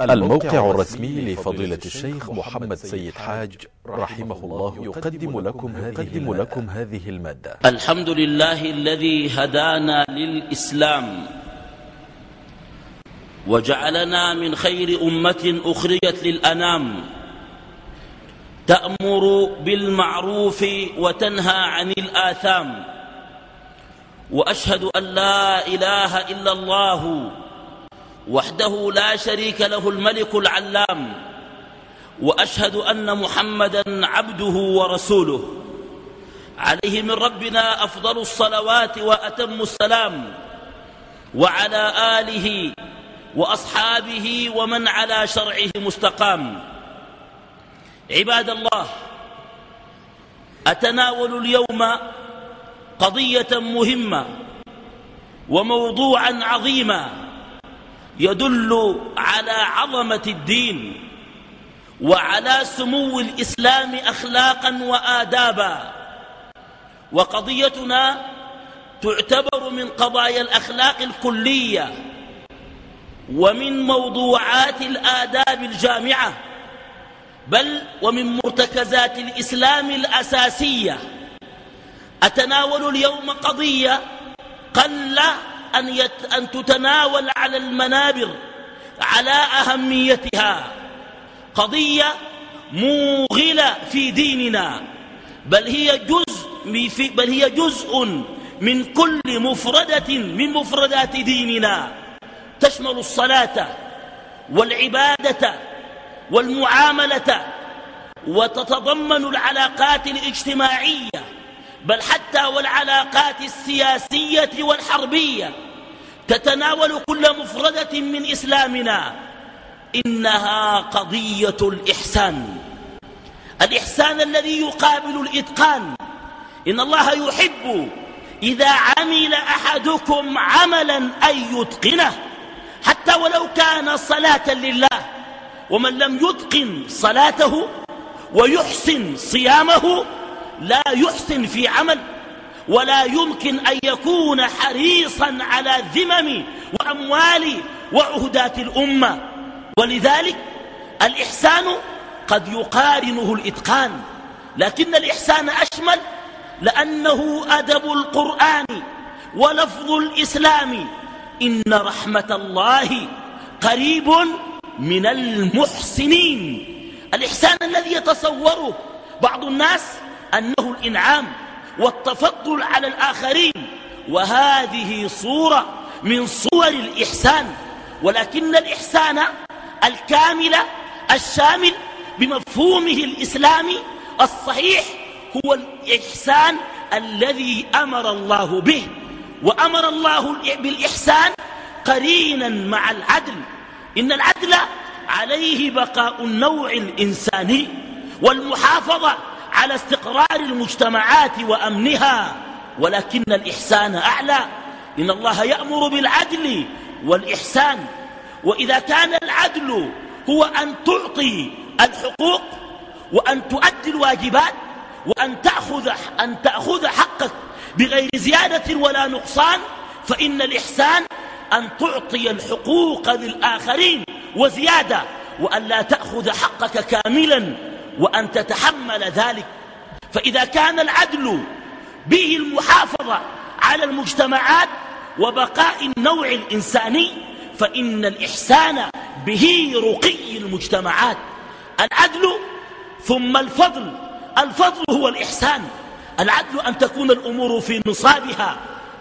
الموقع الرسمي لفضيلة الشيخ محمد سيد حاج رحمه الله يقدم لكم هذه, لكم هذه المادة. الحمد لله الذي هدانا للإسلام وجعلنا من خير أمة أخرجت للأنام تأمر بالمعروف وتنهى عن الآثام وأشهد أن لا إله إلا الله وحده لا شريك له الملك العلام وأشهد أن محمدا عبده ورسوله. عليه من ربنا أفضل الصلوات وأتم السلام وعلى آله وأصحابه ومن على شرعه مستقام. عباد الله أتناول اليوم قضية مهمة وموضوعا عظيما. يدل على عظمة الدين وعلى سمو الإسلام أخلاقا وآدابا. وقضيتنا تعتبر من قضايا الأخلاق الكلية ومن موضوعات الآداب الجامعة بل ومن مرتكزات الإسلام الأساسية. أتناول اليوم قضية قل أن, يت أن تتناول على المنابر على أهميتها. قضية موغلة في ديننا بل هي جزء بل هي جزء من كل مفردة من مفردات ديننا. تشمل الصلاة والعبادة والمعاملة وتتضمن العلاقات الاجتماعية بل حتى والعلاقات السياسية والحربية تتناول كل مفردة من إسلامنا إنها قضية الإحسان. الإحسان الذي يقابل الإتقان. إن الله يحب إذا عمل أحدكم عملا أن يتقنه حتى ولو كان صلاة لله. ومن لم يتقن صلاته ويحسن صيامه لا يحسن في عمل ولا يمكن أن يكون حريصا على ذمم وأموال وعهدات الأمة. ولذلك الإحسان قد يقارنه الإتقان لكن الإحسان أشمل لأنه أدب القرآن ولفظ الإسلام. إن رحمة الله قريب من المحسنين. الإحسان الذي يتصوره بعض الناس أنه الإنعام والتفضل على الآخرين. وهذه صورة من صور الإحسان. ولكن الإحسان الكامل الشامل بمفهومه الإسلامي الصحيح هو الإحسان الذي أمر الله به. وأمر الله بالإحسان قرينا مع العدل. إن العدل عليه بقاء النوع الإنساني. والمحافظة على استقرار المجتمعات وأمنها ولكن الإحسان أعلى. إن الله يأمر بالعدل والإحسان. وإذا كان العدل هو أن تعطي الحقوق وأن تؤدي الواجبات وأن تأخذ, أن تأخذ حقك بغير زيادة ولا نقصان فإن الإحسان أن تعطي الحقوق للآخرين وزيادة وأن لا تأخذ حقك كاملا. وأن تتحمل ذلك. فإذا كان العدل به المحافظة على المجتمعات وبقاء النوع الإنساني فإن الإحسان به رقي المجتمعات. العدل ثم الفضل. الفضل هو الإحسان. العدل أن تكون الأمور في نصابها.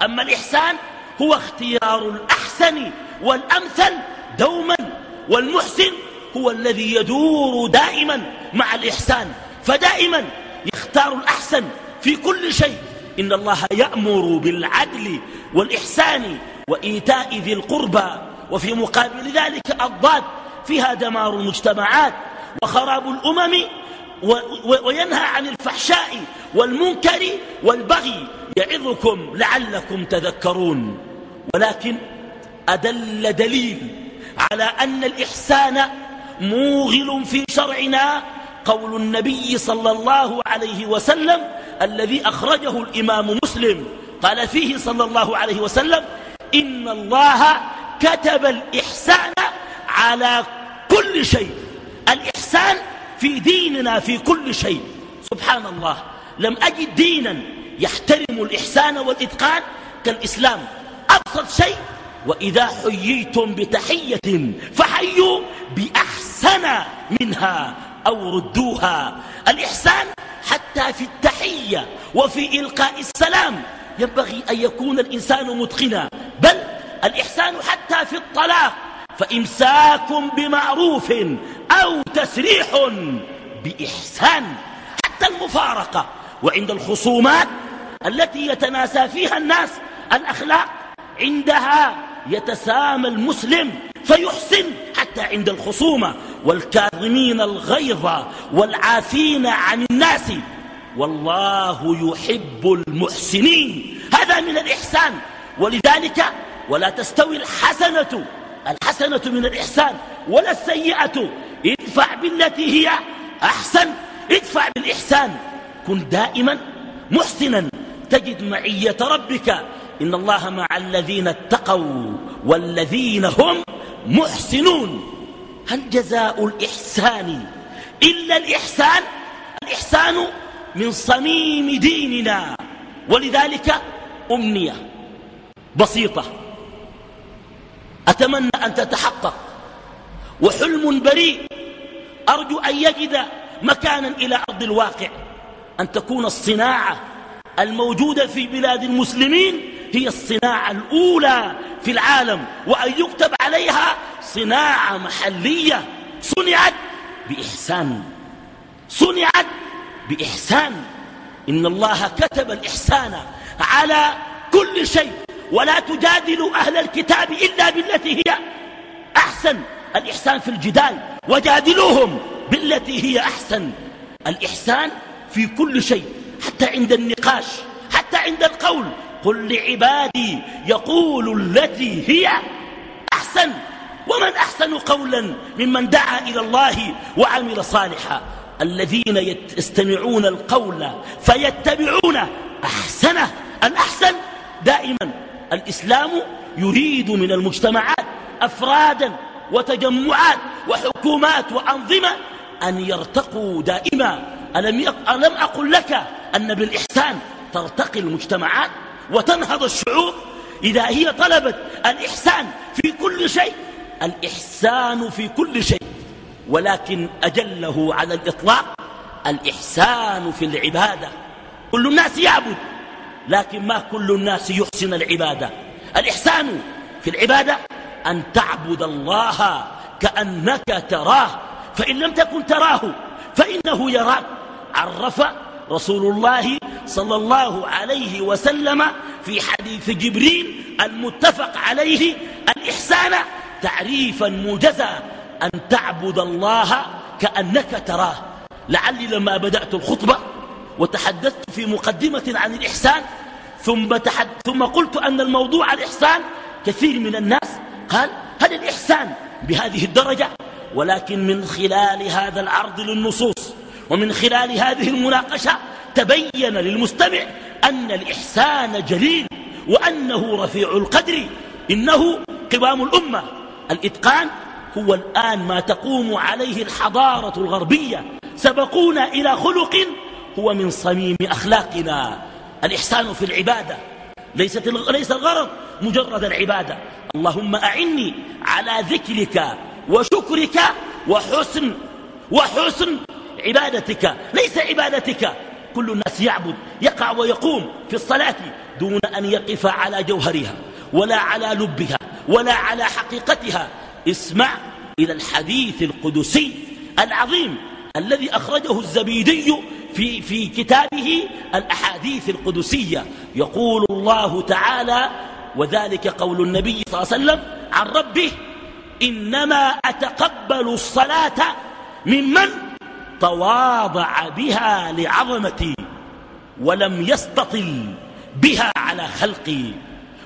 أما الإحسان هو اختيار الأحسن والأمثل دوما والمحسن هو الذي يدور دائما مع الإحسان فدائما يختار الأحسن في كل شيء. إن الله يأمر بالعدل والإحسان وإيتاء ذي القربى وفي مقابل ذلك الضاد فيها دمار المجتمعات وخراب الأمم وينهى عن الفحشاء والمنكر والبغي. يعظكم لعلكم تذكرون. ولكن أدل دليل على أن الإحسان موغل في شرعنا قول النبي صلى الله عليه وسلم الذي أخرجه الإمام مسلم. قال فيه صلى الله عليه وسلم إن الله كتب الإحسان على كل شيء. الإحسان في ديننا في كل شيء. سبحان الله. لم أجد دينا يحترم الإحسان والإتقان كالإسلام. أبسط شيء وإذا حييتم بتحية فحيوا بأحسن منها أو ردوها. الإحسان حتى في التحية وفي إلقاء السلام ينبغي أن يكون الإنسان متقنا بل الإحسان حتى في الطلاق فإمساك بمعروف أو تسريح بإحسان. حتى المفارقة وعند الخصومات التي يتناسى فيها الناس الأخلاق عندها يتسامى المسلم فيحسن حتى عند الخصومة والكاظمين الغيظ والعافين عن الناس. والله يحب المحسنين. هذا من الإحسان. ولذلك ولا تستوي الحسنة. الحسنة من الإحسان ولا السيئة. ادفع بالتي هي أحسن. ادفع بالإحسان. كن دائما محسنا. تجد معية ربك. إن الله مع الذين اتقوا والذين هم محسنون. هل جزاء الإحسان إلا الإحسان؟ الإحسان من صميم ديننا. ولذلك أمنية بسيطة. أتمنى أن تتحقق. وحلم بريء. أرجو أن يجد مكانا إلى أرض الواقع. أن تكون الصناعة الموجودة في بلاد المسلمين هي الصناعة الأولى في العالم وأن يكتب عليها صناعة محلية صنعت بإحسان. صنعت بإحسان. إن الله كتب الإحسان على كل شيء. ولا تجادلوا أهل الكتاب إلا بالتي هي أحسن. الإحسان في الجدال. وجادلوهم بالتي هي أحسن. الإحسان في كل شيء. حتى عند النقاش حتى عند القول قل لعبادي يقول التي هي أحسن. ومن أحسن قولا ممن دعا إلى الله وعمل صالحا. الذين يستمعون القول فيتبعون أحسنه. الأحسن دائما الإسلام يريد من المجتمعات أفرادا وتجمعات وحكومات وأنظمة أن يرتقوا دائما. ألم, ألم أقل لك أن بالإحسان ترتقي المجتمعات؟ وتنهض الشعوب إذا هي طلبت الإحسان في كل شيء الإحسان في كل شيء. ولكن أجله على الإطلاق الإحسان في العبادة. كل الناس يعبد لكن ما كل الناس يحسن العبادة. الإحسان في العبادة أن تعبد الله كأنك تراه. فإن لم تكن تراه فإنه يراك. عرف رسول الله صلى الله عليه وسلم في حديث جبريل المتفق عليه الإحسان تعريفا موجزا أن تعبد الله كأنك تراه. لعلي لما بدأت الخطبة وتحدثت في مقدمة عن الإحسان ثم, تحد ثم قلت أن الموضوع الإحسان كثير من الناس قال هل الإحسان بهذه الدرجة؟ ولكن من خلال هذا العرض للنصوص. ومن خلال هذه المناقشة تبين للمستمع أن الإحسان جليل وأنه رفيع القدر. إنه قوام الأمة. الإتقان هو الآن ما تقوم عليه الحضارة الغربية. سبقونا إلى خلق هو من صميم أخلاقنا. الإحسان في العبادة. ليست ليس الغرض مجرد العبادة. اللهم أعني على ذكرك وشكرك وحسن وحسن عبادتك ليس عبادتك. كل الناس يعبد يقع ويقوم في الصلاة دون أن يقف على جوهرها ولا على لبها ولا على حقيقتها. اسمع إلى الحديث القدسي العظيم الذي أخرجه الزبيدي في, في كتابه الأحاديث القدسية. يقول الله تعالى وذلك قول النبي صلى الله عليه وسلم عن ربه إنما أتقبل الصلاة ممن تواضع بها لعظمتي ولم يستطل بها على خلقي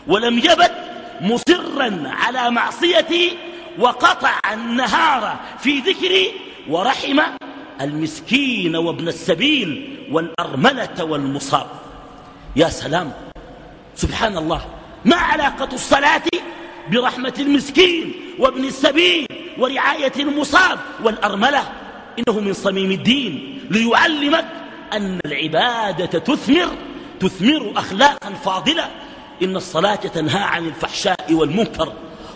ولم يبت مصرا على معصيتي وقطع النهار في ذكري ورحم المسكين وابن السبيل والأرملة والمصاب. يا سلام. سبحان الله ما علاقة الصلاة برحمة المسكين وابن السبيل ورعاية المصاب والأرملة؟ إنه من صميم الدين ليعلمك أن العبادة تثمر تثمر أخلاقا فاضلة. إن الصلاة تنهى عن الفحشاء والمنكر.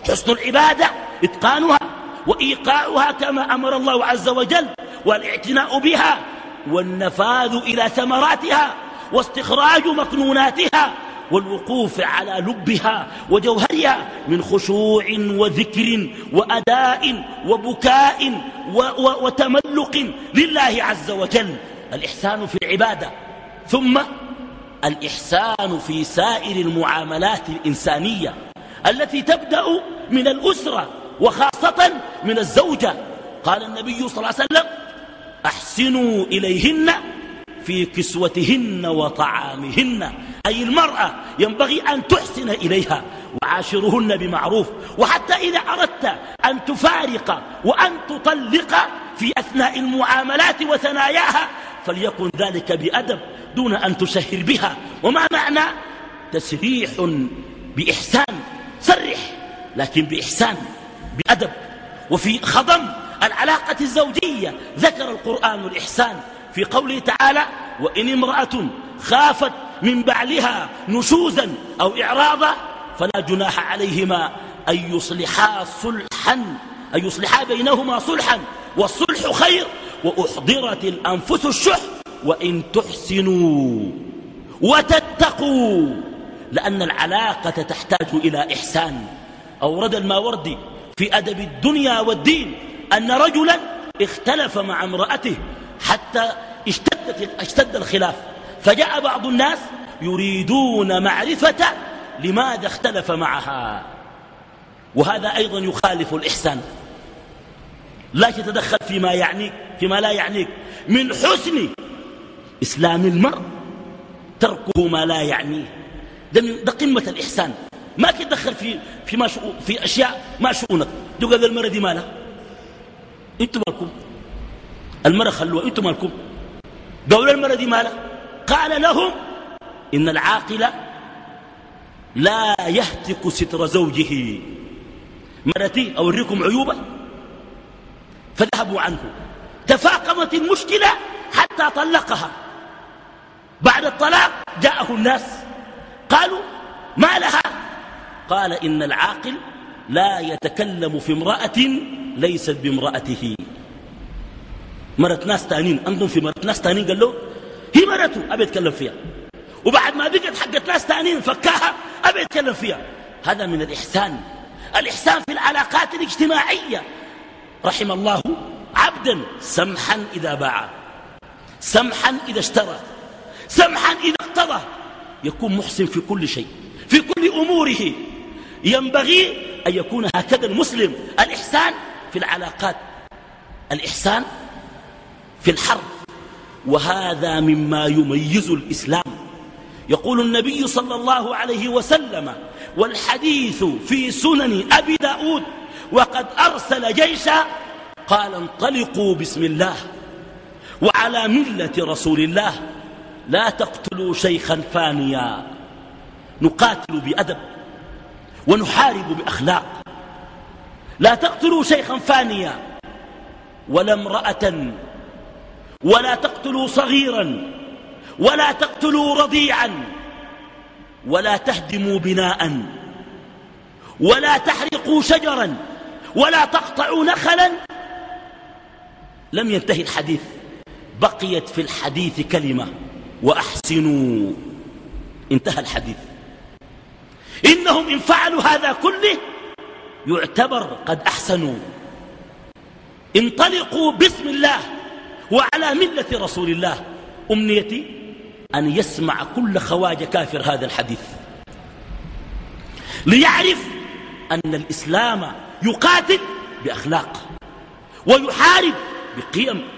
حسن العبادة إتقانها وإيقاعها كما أمر الله عز وجل والاعتناء بها والنفاذ إلى ثمراتها واستخراج مكنوناتها والوقوف على لبها وجوهرها من خشوع وذكر وأداء وبكاء وتملق لله عز وجل. الإحسان في العبادة. ثم الإحسان في سائر المعاملات الإنسانية التي تبدأ من الأسرة وخاصة من الزوجة. قال النبي صلى الله عليه وسلم أحسنوا إليهن في كسوتهن وطعامهن. أي المرأة ينبغي أن تحسن إليها وعاشرهن بمعروف وحتى إذا أردت أن تفارق وأن تطلق في أثناء المعاملات وثناياها فليكن ذلك بأدب دون أن تسهر بها. وما معنى تسريح بإحسان؟ سرح لكن بإحسان بأدب. وفي خضم العلاقة الزوجية ذكر القرآن الإحسان في قوله تعالى وإن امرأة خافت من بعلها نشوزا أو إعراضا فلا جناح عليهما أن يصلحا صلحا أن يصلحا بينهما صلحا. والصلح خير وأحضرت الأنفس الشح وإن تحسنوا وتتقوا لأن العلاقة تحتاج إلى إحسان. أورد الماوردي في أدب الدنيا والدين أن رجلا اختلف مع امرأته حتى اشتدت اشتد الخلاف. فجاء بعض الناس يريدون معرفة لماذا اختلف معها. وهذا أيضا يخالف الإحسان. لا تتدخل فيما يعنيك فيما لا يعنيك. من حسن إسلام المرء تركه ما لا يعنيه ده, قمة الإحسان. ما تتدخل في في, ما في أشياء ما شؤونك. تقول المرأة دي مالها أنتم مالكم. المرأة خلوها أنتم مالكم. قولوا المرأة دي مالها قال لهم إن العاقل لا يهتك ستر زوجه. مرتي أوريكم عيوبه. فذهبوا عنه. تفاقمت المشكلة حتى طلقها. بعد الطلاق جاءه الناس. قالوا ما لها؟ قال إن العاقل لا يتكلم في امرأة ليست بامرأته. مرت ناس تانين انظم في مرت ناس تانين قال له هي مرته. أبي يتكلم فيها. وبعد ما بقت حقت ناس تانين فكاها أبي يتكلم فيها. هذا من الإحسان. الإحسان في العلاقات الاجتماعية. رحم الله عبدا سمحا إذا باع. سمحا إذا اشترى. سمحا إذا اقتضى. يكون محسن في كل شيء. في كل أموره. ينبغي أن يكون هكذا المسلم. الإحسان في العلاقات. الإحسان في الحرب. وهذا مما يميز الإسلام. يقول النبي صلى الله عليه وسلم والحديث في سنن أبي داود وقد أرسل جيشا قال انطلقوا بسم الله وعلى ملة رسول الله. لا تقتلوا شيخا فانيا. نقاتل بأدب ونحارب بأخلاق. لا تقتلوا شيخا فانيا ولا امرأة ولا تقتلوا صغيرا ولا تقتلوا رضيعا ولا تهدموا بناء ولا تحرقوا شجرا ولا تقطعوا نخلا. لم ينتهي الحديث بقيت في الحديث كلمة وأحسنوا. انتهى الحديث. إنهم إن فعلوا هذا كله يعتبر قد أحسنوا. انطلقوا بسم الله. وعلى ملة رسول الله. أمنيتي أن يسمع كل خواج كافر هذا الحديث. ليعرف أن الإسلام يقاتل بأخلاق ويحارب بقيم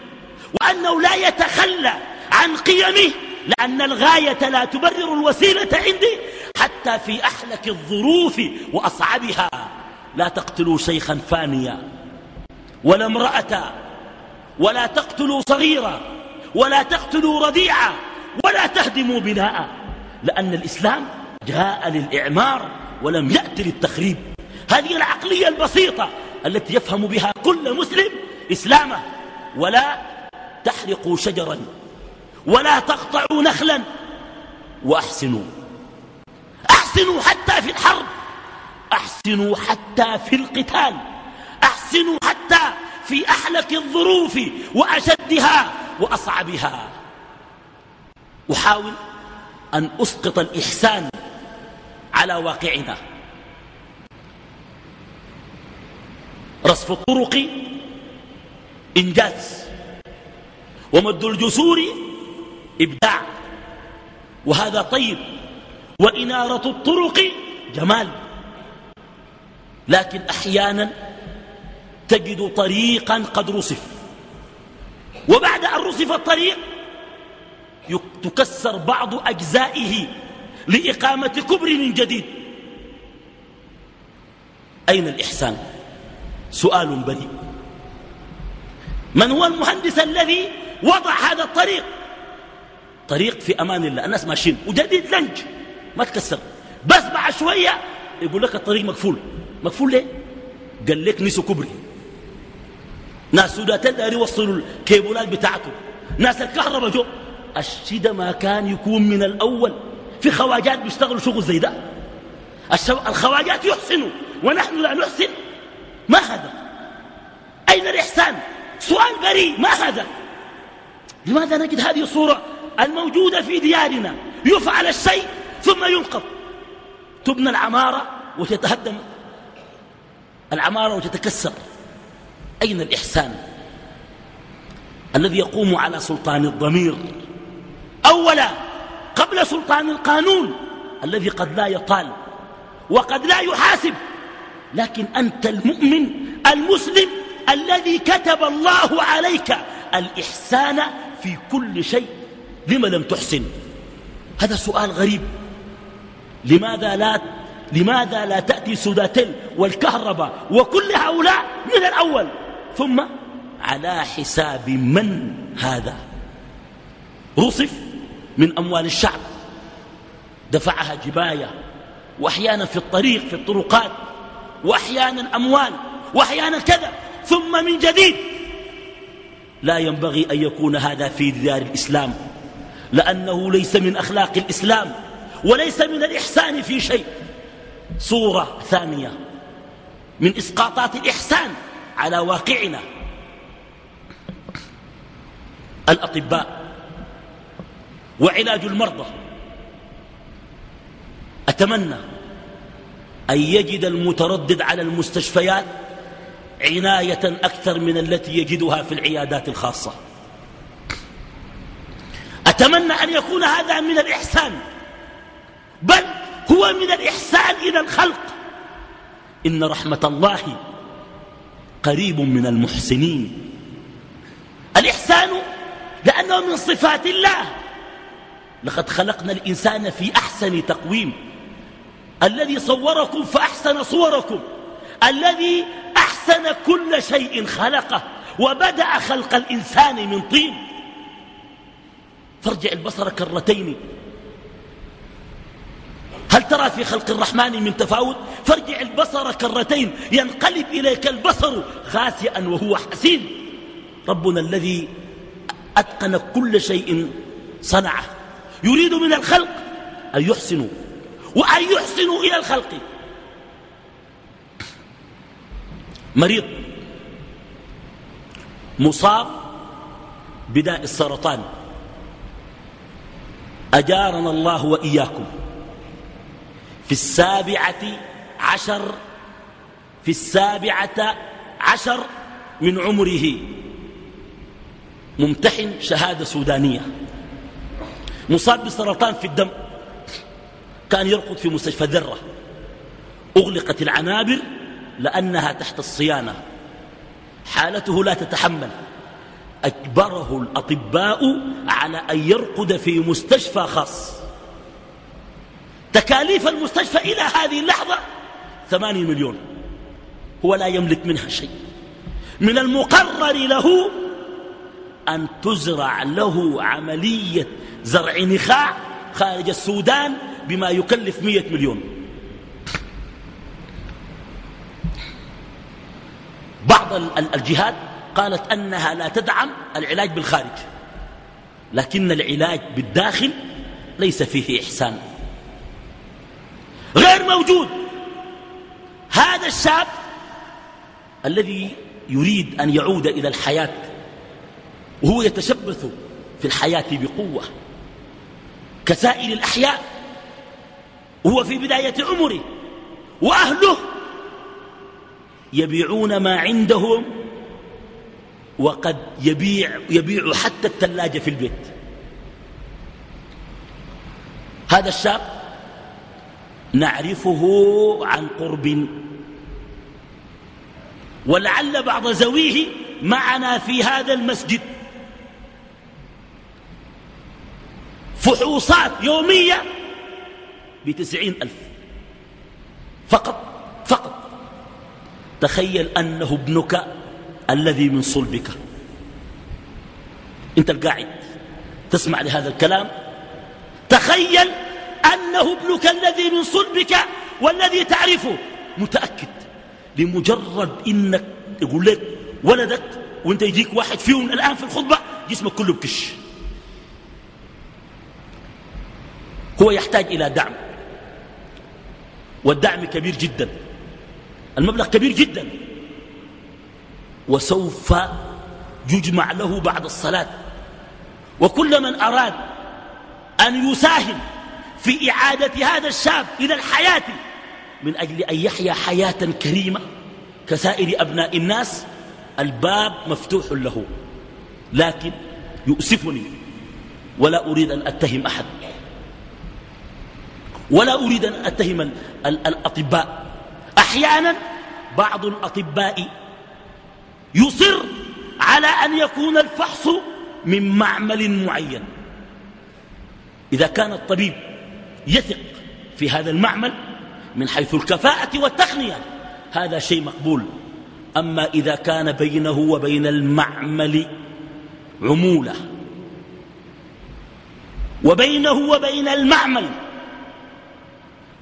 وأنه لا يتخلى عن قيمه لأن الغاية لا تبرر الوسيلة عندي حتى في أحلك الظروف وأصعبها. لا تقتلوا شيخا فانيا ولا امرأة ولا تقتلوا صغيرا ولا تقتلوا رضيعا ولا تهدموا بناء لأن الإسلام جاء للإعمار ولم يأتي للتخريب. هذه العقلية البسيطة التي يفهم بها كل مسلم إسلامه. ولا تحرقوا شجرا ولا تقطعوا نخلا وأحسنوا. أحسنوا حتى في الحرب أحسنوا حتى في القتال أحسنوا حتى في أحلك الظروف وأشدها وأصعبها. أحاول أن أسقط الإحسان على واقعنا. رصف الطرق إنجاز. ومد الجسور إبداع. وهذا طيب. وإنارة الطرق جمال. لكن أحيانا تجد طريقا قد رصف. وبعد أن رصف الطريق تكسر بعض أجزائه لإقامة كبر من جديد. أين الإحسان؟ سؤال بريء. من هو المهندس الذي وضع هذا الطريق؟ طريق في أمان الله. الناس ماشيين. وجديد لنج. ما تكسر. بس بعد شوية يقول لك الطريق مقفول. مقفول ليه؟ قال لك نسوا كبري. ناس سوداتين داري يوصلوا الكيبولات بتاعته ناس الكهرباء جو. الشيء ما كان يكون من الأول. في خواجات بيشتغلوا شغل زي ده. الخواجات يحسنوا. ونحن لا نحسن. ما هذا؟ أين الإحسان؟ سؤال بريء. ما هذا؟ لماذا نجد هذه الصورة الموجودة في ديارنا؟ يفعل الشيء ثم ينقض تبنى العمارة وتتهدم. العمارة وتتكسر. أين الإحسان الذي يقوم على سلطان الضمير؟ أولا قبل سلطان القانون الذي قد لا يطال وقد لا يحاسب لكن أنت المؤمن المسلم الذي كتب الله عليك الإحسان في كل شيء لما لم تحسن؟ هذا سؤال غريب. لماذا لا لماذا لا تأتي سوداتيل والكهرباء وكل هؤلاء من الأول؟ ثم على حساب من هذا؟ رصف من أموال الشعب. دفعها جباية وأحيانا في الطريق في الطرقات وأحيانا أموال وأحيانا كذا ثم من جديد. لا ينبغي أن يكون هذا في ديار الإسلام لأنه ليس من أخلاق الإسلام وليس من الإحسان في شيء. صورة ثانية من إسقاطات الإحسان. على واقعنا. الأطباء وعلاج المرضى. أتمنى أن يجد المتردد على المستشفيات عناية أكثر من التي يجدها في العيادات الخاصة. أتمنى أن يكون هذا من الإحسان. بل هو من الإحسان إلى الخلق. إن رحمة الله قريب من المحسنين. الإحسان لأنه من صفات الله. لقد خلقنا الإنسان في أحسن تقويم. الذي صوركم فأحسن صوركم. الذي أحسن كل شيء خلقه. وبدأ خلق الإنسان من طين. فارجع البصر كرتين. هل ترى في خلق الرحمن من تفاوت؟ فارجع البصر كرتين ينقلب إليك البصر خاسئا وهو حسين. ربنا الذي أتقن كل شيء صنعه. يريد من الخلق أن يحسنوا وأن يحسنوا إلى الخلق. مريض مصاب بداء السرطان. أجارنا الله وإياكم. في السابعة عشر في السابعة عشر من عمره. ممتحن شهادة سودانية. مصاب بسرطان في الدم. كان يرقد في مستشفى ذرة. أغلقت العنابر لأنها تحت الصيانة. حالته لا تتحمل. أجبره الأطباء على أن يرقد في مستشفى خاص. تكاليف المستشفى إلى هذه اللحظة ثمانية مليون. هو لا يملك منها شيء. من المقرر له أن تزرع له عملية زرع نخاع خارج السودان بما يكلف مية مليون. بعض الجهات قالت أنها لا تدعم العلاج بالخارج لكن العلاج بالداخل ليس فيه إحسان. غير موجود. هذا الشاب الذي يريد أن يعود إلى الحياة وهو يتشبث في الحياة بقوة. كسائر الأحياء وهو في بداية عمره وأهله يبيعون ما عندهم وقد يبيع, يبيع حتى الثلاجة في البيت. هذا الشاب نعرفه عن قرب. ولعل بعض زويه معنا في هذا المسجد. فحوصات يومية بتسعين ألف. فقط فقط. تخيل أنه ابنك الذي من صلبك. أنت القاعد تسمع لهذا الكلام؟ تخيل أنه ابنك الذي من صلبك والذي تعرفه. متأكد. لمجرد إنك يقول لك ولدك وأنت يجيك واحد فيهم الآن في الخطبة جسمك كله بكش. هو يحتاج إلى دعم. والدعم كبير جدا. المبلغ كبير جدا. وسوف يجمع له بعد الصلاة. وكل من أراد أن يساهم في إعادة هذا الشاب إلى الحياة. من أجل أن يحيا حياة كريمة كسائر أبناء الناس الباب مفتوح له. لكن يؤسفني ولا أريد أن أتهم أحد. ولا أريد أن أتهم الأطباء. أحيانا بعض الأطباء يصر على أن يكون الفحص من معمل معين. إذا كان الطبيب يثق في هذا المعمل من حيث الكفاءة والتقنية. هذا شيء مقبول. أما إذا كان بينه وبين المعمل عمولة وبينه وبين المعمل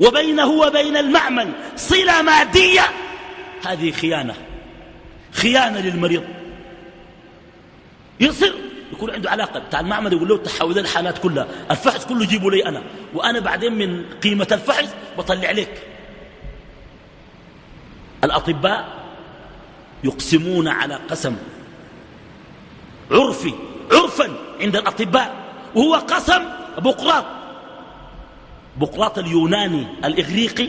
وبينه وبين المعمل صلة مادية هذه خيانة خيانة للمريض. يصر يكون عنده علاقة. بتاع المعمل يقول له تحول الحالات كلها. الفحص كله جيبوا لي أنا. وأنا بعدين من قيمة الفحص بطلع لك. الأطباء يقسمون على قسم عرفي عرفا عند الأطباء. وهو قسم بقراط. بقراط اليوناني الإغريقي.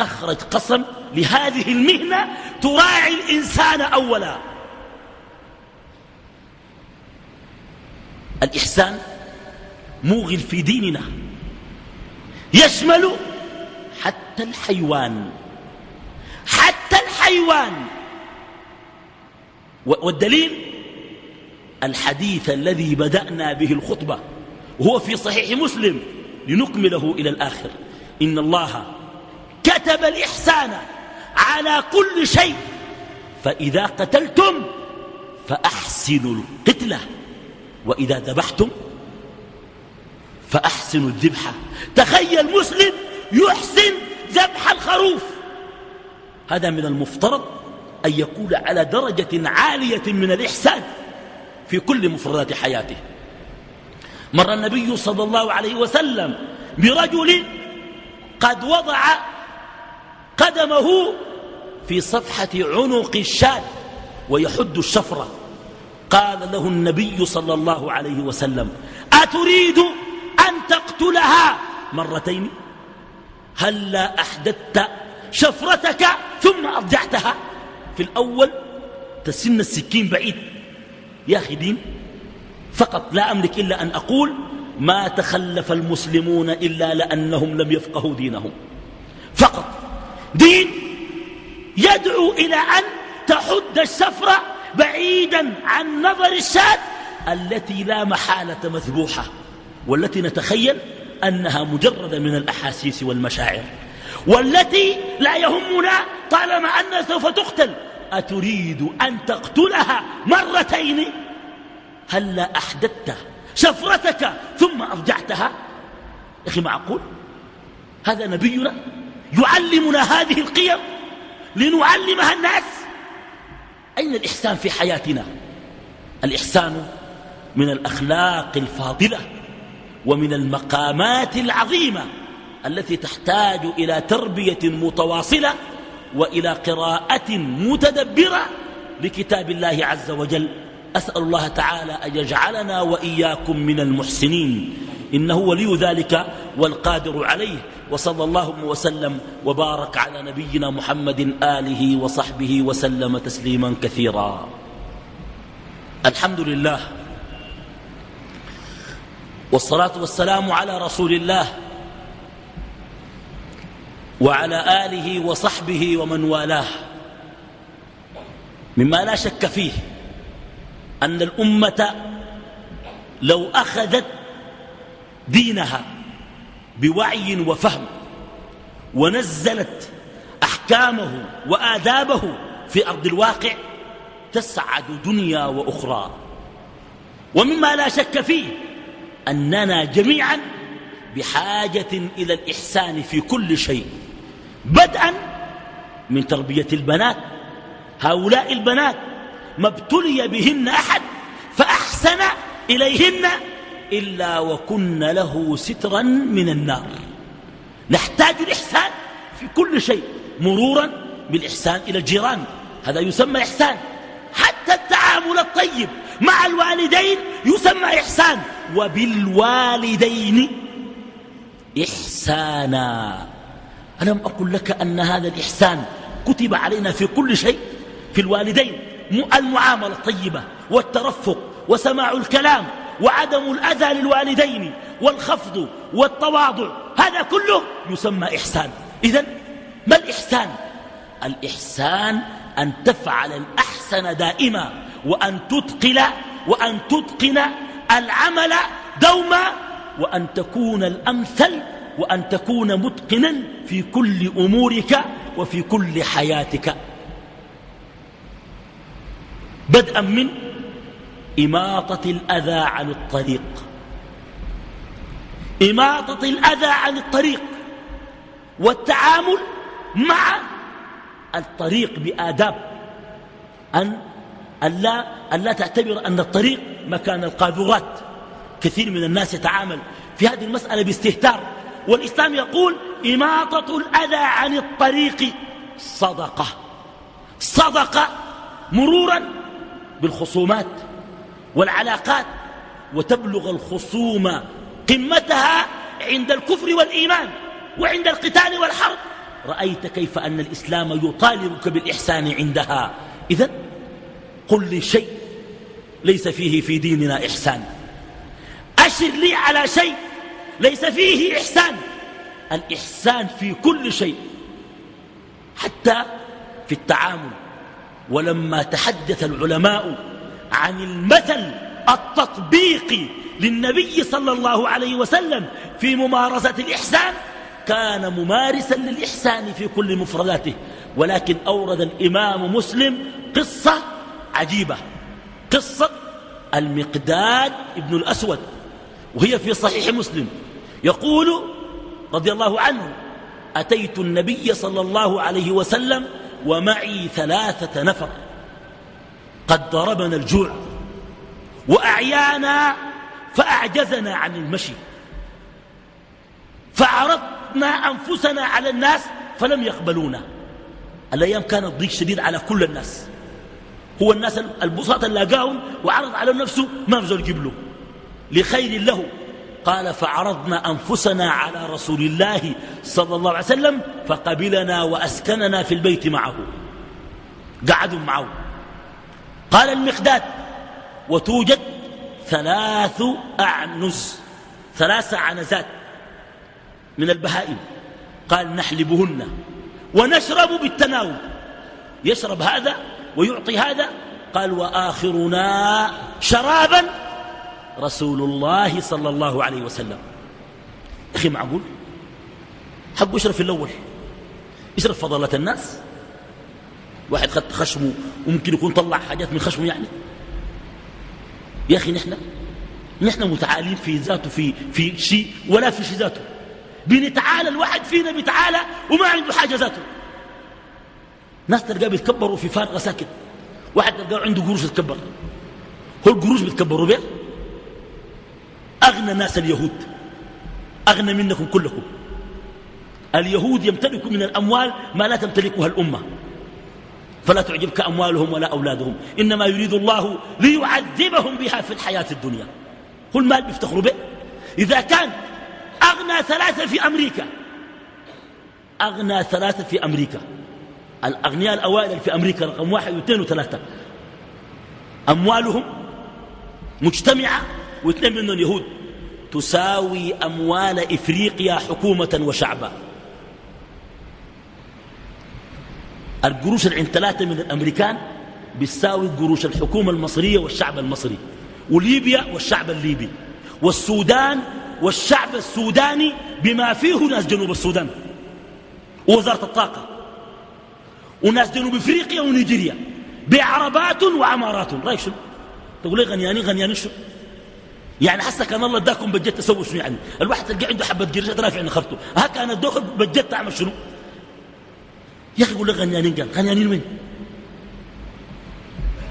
أخرج قسم لهذه المهنة تراعي الإنسان أولا. الإحسان موغل في ديننا يشمل حتى الحيوان حتى الحيوان. والدليل الحديث الذي بدأنا به الخطبة وهو في صحيح مسلم لنكمله إلى الآخر. إن الله كتب الإحسان على كل شيء فإذا قتلتم فأحسنوا القتلة. وإذا ذبحتم فأحسنوا الذبحة تخيل مسلم يحسن ذبح الخروف. هذا من المفترض أن يكون على درجة عالية من الإحسان في كل مفردات حياته. مر النبي صلى الله عليه وسلم برجل قد وضع قدمه في صفحة عنق الشاة ويحد الشفرة. قال له النبي صلى الله عليه وسلم أتريد أن تقتلها؟ مرتين. هل لا أحدثت شفرتك ثم أضجعتها في الأول تسن السكين بعيد. يا أخي دين فقط لا أملك إلا أن أقول ما تخلف المسلمون إلا لأنهم لم يفقهوا دينهم. فقط دين يدعو إلى أن تحد السفرة بعيدا عن نظر الشاة التي لا محالة مذبوحة والتي نتخيل أنها مجرد من الأحاسيس والمشاعر والتي لا يهمنا طالما أنها سوف تقتل. أتريد أن تقتلها مرتين؟ هل لا أحدثت شفرتك ثم أرجعتها؟ أخي معقول؟ هذا نبينا يعلمنا هذه القيم لنعلمها الناس؟ أين الإحسان في حياتنا؟ الإحسان من الأخلاق الفاضلة ومن المقامات العظيمة التي تحتاج إلى تربية متواصلة وإلى قراءة متدبرة لكتاب الله عز وجل. أسأل الله تعالى أن يجعلنا وإياكم من المحسنين. إنه ولي ذلك والقادر عليه. وصلى الله وسلم وبارك على نبينا محمد آله وصحبه وسلم تسليما كثيرا. الحمد لله والصلاة والسلام على رسول الله وعلى آله وصحبه ومن والاه. مما لا شك فيه أن الأمة لو أخذت دينها بوعي وفهم. ونزلت أحكامه وآدابه في أرض الواقع تسعد دنيا وأخرى. ومما لا شك فيه أننا جميعا بحاجة إلى الإحسان في كل شيء بدءا من تربية البنات. هؤلاء البنات ما ابتلي بهن أحد فأحسن إليهن إلا وكن له سترا من النار. نحتاج الإحسان في كل شيء مرورا بالإحسان إلى الجيران. هذا يسمى إحسان. حتى التعامل الطيب مع الوالدين يسمى إحسان. وبالوالدين إحسانا. ألم أقل لك أن هذا الإحسان كتب علينا في كل شيء؟ في الوالدين. المعاملة الطيبة والترفق وسماع الكلام وعدم الأذى للوالدين والخفض والتواضع هذا كله يسمى إحسان. إذا ما الإحسان؟ الإحسان أن تفعل الأحسن دائما وأن تتقل وأن تتقن العمل دوما وأن تكون الأمثل وأن تكون متقنا في كل أمورك وفي كل حياتك. بدءا من إماطة الأذى عن الطريق. إماطة الأذى عن الطريق. والتعامل مع الطريق بآداب. أن ألا, ألا تعتبر أن الطريق مكان القاذورات. كثير من الناس يتعامل في هذه المسألة باستهتار. والإسلام يقول إماطة الأذى عن الطريق صدقة. صدقة مرورا بالخصومات. والعلاقات وتبلغ الخصومة قمتها عند الكفر والإيمان وعند القتال والحرب. رأيت كيف أن الإسلام يطالبك بالإحسان عندها. إذا قل لي شيء ليس فيه في ديننا إحسان. أشر لي على شيء ليس فيه إحسان. الإحسان في كل شيء. حتى في التعامل. ولما تحدث العلماء عن المثل التطبيقي للنبي صلى الله عليه وسلم في ممارسة الإحسان كان ممارسا للإحسان في كل مفرداته ولكن أورد الإمام مسلم قصة عجيبة. قصة المقداد ابن الأسود وهي في صحيح مسلم. يقول رضي الله عنه أتيت النبي صلى الله عليه وسلم ومعي ثلاثة نفر. قد ضربنا الجوع وأعيانا فأعجزنا عن المشي. فعرضنا أنفسنا على الناس فلم يقبلونا. الأيام كانت ضيق شديد على كل الناس. هو الناس البساط اللي وعرض على نفسه ما بزول يجيب له. لخير له. قال فعرضنا أنفسنا على رسول الله صلى الله عليه وسلم فقبلنا وأسكننا في البيت معه. قعدوا معه. قال المقداد وتوجد ثلاث أعنز ثلاث عنزات من البهائم. قال نحلبهن ونشرب بالتناول. يشرب هذا ويعطي هذا؟ قال وآخرنا شرابا رسول الله صلى الله عليه وسلم. أخي معقول؟ حقه يشرب في الأول يشرب فضلة الناس. واحد خد خشمه وممكن يكون طلع حاجات من خشمه يعني. يا أخي نحن نحن متعالين في ذاته في, في شيء ولا في شيء ذاته. بنتعالى الواحد فينا بيتعالى وما عنده حاجة ذاته. ناس تلقاه بيتكبروا في فارغة ساكت. واحد تلقاه عنده قروش يتكبر. هو القروش بيتكبروا بيه؟ أغنى ناس اليهود. أغنى منكم كلكم. اليهود يمتلكوا من الأموال ما لا تمتلكها الأمة. فلا تعجبك أموالهم ولا أولادهم. إنما يريد الله ليعذبهم بها في الحياة الدنيا. هو المال بيفتخروا به. إذا كان أغنى ثلاثة في أمريكا أغنى ثلاثة في أمريكا. الأغنياء الأوائل في أمريكا رقم واحد واثنين وثلاثة. أموالهم مجتمعة واثنين منهم يهود. تساوي أموال إفريقيا حكومة وشعبا. القروش اللي عند ثلاثة من الأمريكان بتساوي قروش الحكومة المصرية والشعب المصري وليبيا والشعب الليبي والسودان والشعب السوداني بما فيه ناس جنوب السودان ووزارة الطاقة وناس جنوب إفريقيا ونيجيريا بعربات وعمارات. رأيك شنو؟ تقول لي غنياني غنياني شنو؟ يعني حسا كان الله اداكم بجت تسوي شنو يعني؟ الواحد تلقى عنده حبة قرشات رافع نخرته ها كان ادوك بجت تعمل شنو؟ يا أخي يقول لك غنيانين قال. غنيانين وين؟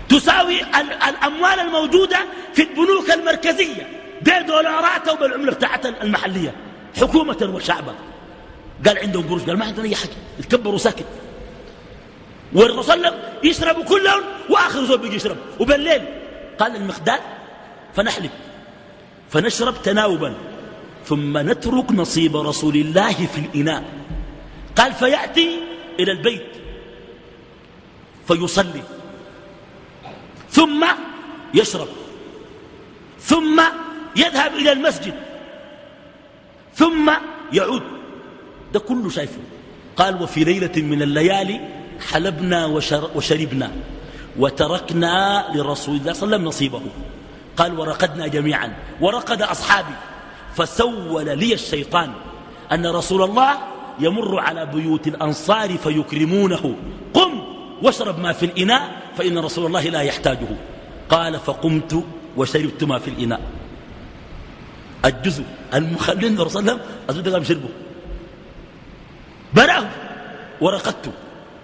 تساوي الأموال الموجودة في البنوك المركزية بدولارات أو بالعمله بتاعتها المحلية. حكومة وشعبا قال عندهم قروش. قال ما عندنا أي حاجة. يتكبروا ساكت والرسول صلى وسلم يشربوا كلهم وآخر زول بيجي يشرب. وبالليل قال المقداد فنحلب فنشرب تناوبا. ثم نترك نصيب رسول الله في الإناء. قال فيأتي إلى البيت فيصلي. ثم يشرب. ثم يذهب إلى المسجد. ثم يعود. ده كله شايفه. قال وفي ليلة من الليالي حلبنا وشربنا وتركنا لرسول الله صلى الله عليه وسلم نصيبه. قال ورقدنا جميعا. ورقد أصحابي. فسول لي الشيطان أن رسول الله يمر على بيوت الأنصار فيكرمونه. قم واشرب ما في الإناء فإن رسول الله لا يحتاجه. قال فقمت وشربت ما في الإناء. الجزء المخلين صلى الله أزود قام شربه. برأه ورقدت.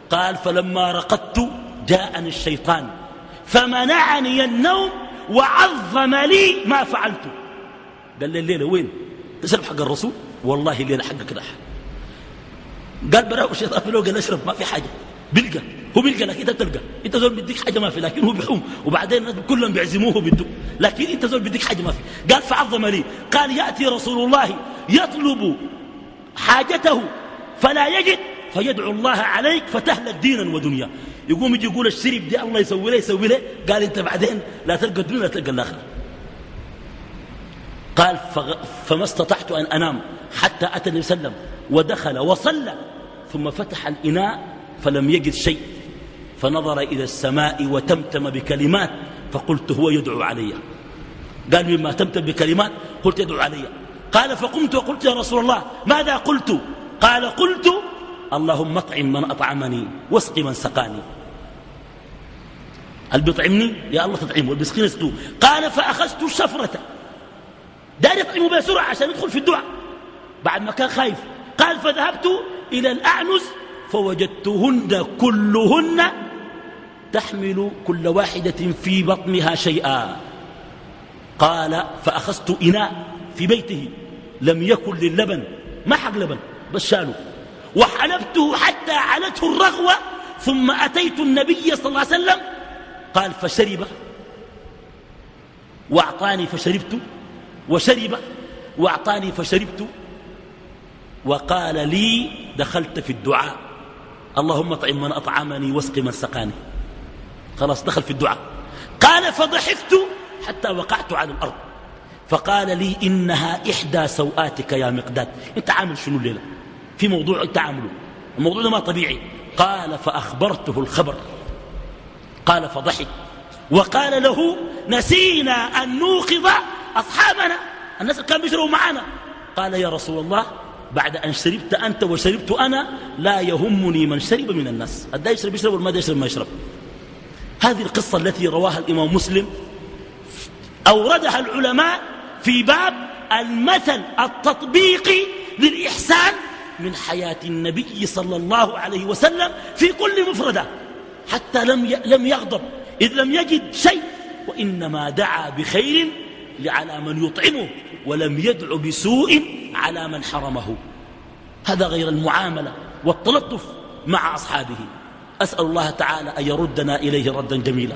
قال فلما رقدت جاءني الشيطان فمنعني النوم وعظم لي ما فعلته قال لي الليلة وين؟ تشرب حق الرسول؟ والله الليلة حقك راح. قال براه الشيطان في قال اشرب ما في حاجة. بلقى هو بيلقى لكن انت تلقى. إنت زول بديك حاجة ما في لكن هو بيحوم وبعدين كلهم بيعزموه بده لكن إنت زول بديك حاجة ما في. قال فعظم لي. قال يأتي رسول الله يطلب حاجته فلا يجد فيدعو الله عليك فتهلك دينا ودنيا. يقوم يجي يقول الشرب دي الله يسوي له يسوي له قال إنت بعدين لا تلقى الدنيا لا تلقى الآخرة. قال فما استطعت أن أنام حتى أتى النبي صلى الله عليه وسلم. ودخل وصلى ثم فتح الإناء فلم يجد شيء. فنظر إلى السماء وتمتم بكلمات فقلت هو يدعو علي. قال مما تمتم بكلمات قلت يدعو علي. قال فقمت وقلت يا رسول الله ماذا قلت؟ قال قلت اللهم اطعم من أطعمني واسق من سقاني. اللي بيطعمني يا الله تطعمه والبسكين يسقوه قال فأخذت الشفرة. دار يطعمه بسرعة عشان يدخل في الدعاء. بعد ما كان خايف قال فذهبت إلى الأعنز فوجدتهن كلهن تحمل كل واحدة في بطنها شيئا. قال فأخذت إناء في بيته لم يكن للبن. ما حق لبن؟ بس شالوا وحلبته حتى علته الرغوة ثم أتيت النبي صلى الله عليه وسلم. قال فشرب. وأعطاني فشربت. وشرب. وأعطاني فشربت. وقال لي دخلت في الدعاء. اللهم اطعم من أطعمني واسق من سقاني. خلاص دخل في الدعاء. قال فضحكت حتى وقعت على الأرض. فقال لي إنها إحدى سوآتك يا مقداد. أنت عامل شنو الليلة؟ في موضوع انت عامله الموضوع ده ما طبيعي. قال فأخبرته الخبر. قال فضحك. وقال له نسينا أن نوقظ أصحابنا. الناس كانوا بيشربوا معنا قال يا رسول الله بعد أن شربت أنت وشربت أنا لا يهمني من شرب من الناس. الدا يشرب يشرب والما يشرب ما يشرب. هذه القصة التي رواها الإمام مسلم. أوردها العلماء في باب المثل التطبيقي للإحسان من حياة النبي صلى الله عليه وسلم في كل مفردة. حتى لم لم يغضب إذ لم يجد شيء وإنما دعا بخير على من يطعمه ولم يدع بسوء على من حرمه. هذا غير المعاملة والتلطف مع أصحابه. أسأل الله تعالى أن يردنا إليه ردا جميلا.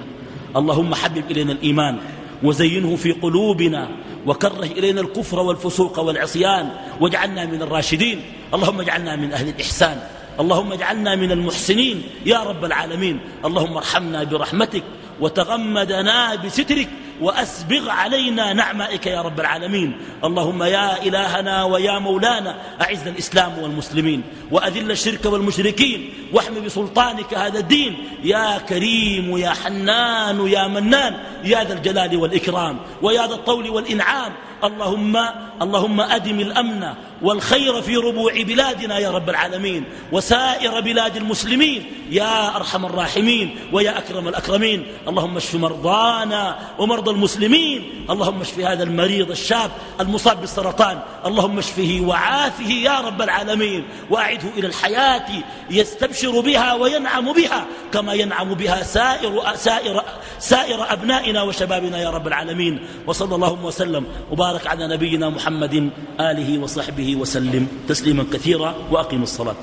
اللهم حبب إلينا الإيمان وزينه في قلوبنا وكره إلينا الكفر والفسوق والعصيان واجعلنا من الراشدين. اللهم اجعلنا من أهل الإحسان. اللهم اجعلنا من المحسنين. يا رب العالمين. اللهم ارحمنا برحمتك وتغمدنا بسترك. وأسبغ علينا نعمائك يا رب العالمين. اللهم يا إلهنا ويا مولانا أعز الإسلام والمسلمين وأذل الشرك والمشركين واحم بسلطانك هذا الدين. يا كريم يا حنان يا منان يا ذا الجلال والإكرام ويا ذا الطول والإنعام اللهم اللهم أدم الأمن والخير في ربوع بلادنا يا رب العالمين وسائر بلاد المسلمين يا أرحم الراحمين ويا أكرم الأكرمين اللهم اشف مرضانا ومرضى المسلمين اللهم اشف هذا المريض الشاب المصاب بالسرطان اللهم اشفه وعافه يا رب العالمين وأعده إلى الحياة يستبشر بها وينعم بها كما ينعم بها سائر, سائر, سائر أبنائنا وشبابنا يا رب العالمين وصلى الله وسلم وبارك على نبينا محمد آله وصحبه وسلم تسليما كثيرا وأقيموا الصلاة.